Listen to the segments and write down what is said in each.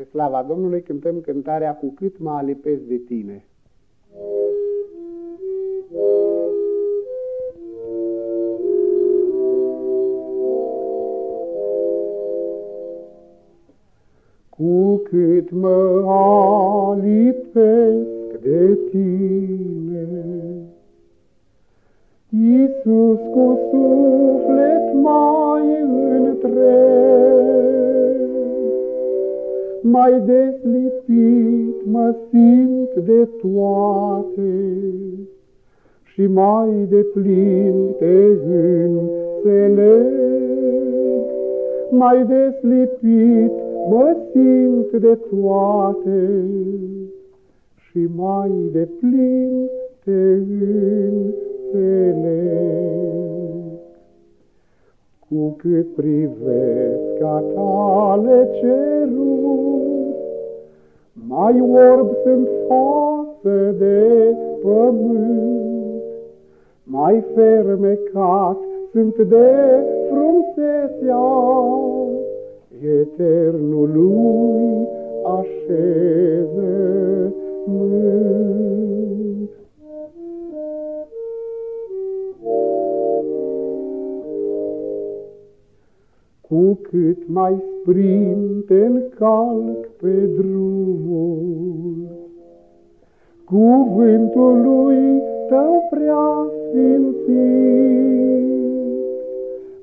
Spre slava Domnului cântăm cântarea Cu cât mă alipesc de tine. Cu cât mă alipesc de tine, Iisus cu suflet mai mai deslipit mă simt de toate și mai de plin te înțeleg. Mai deslipit mă simt de toate și mai de plin te înțeleg. Cu cât privesc a tale ceruri, mai orb sunt față de pământ, mai fermecat sunt de frunsețea eternului așezământ. Cu cât mai sprinte calc pe drumul, Cuvântul lui tău prea sfințit,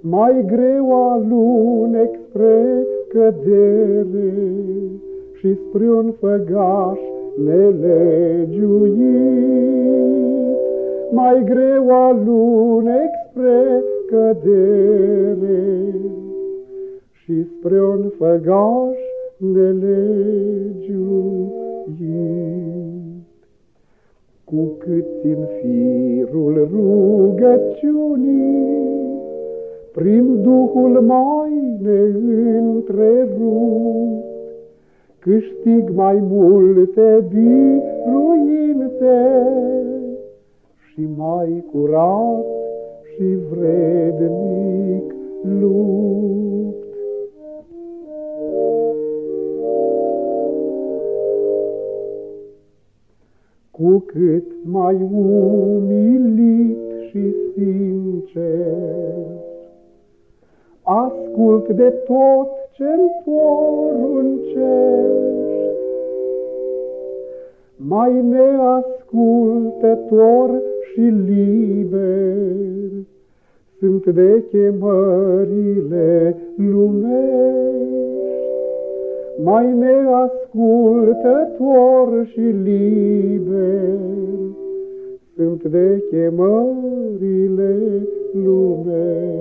Mai greu alunec spre cădere Și spre un făgaș nelegiuit. Mai greu alunec spre cădere și spre un făgaș nelegiuit. Cu cât în firul rugăciunii, prin Duhul mai neîntrerupt, câștig mai multe biruințe și mai curat și vrednic lupt. Cu cât mai umilit și sincer. Ascult de tot ce-mi poruncești, mai neascultător și liber, sunt de chemările lumești mai neascultător și liber, sunt de chemările lumești.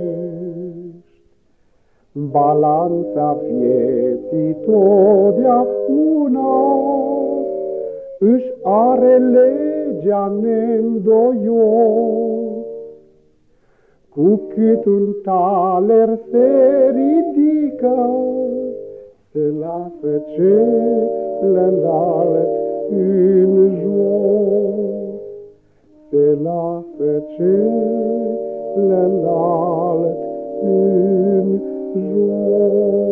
Balanța vieții totdeauna își are legea neîndoios, cu cât un taler se ridică, se lasă celălalt în jos, se lasă celălalt în jos.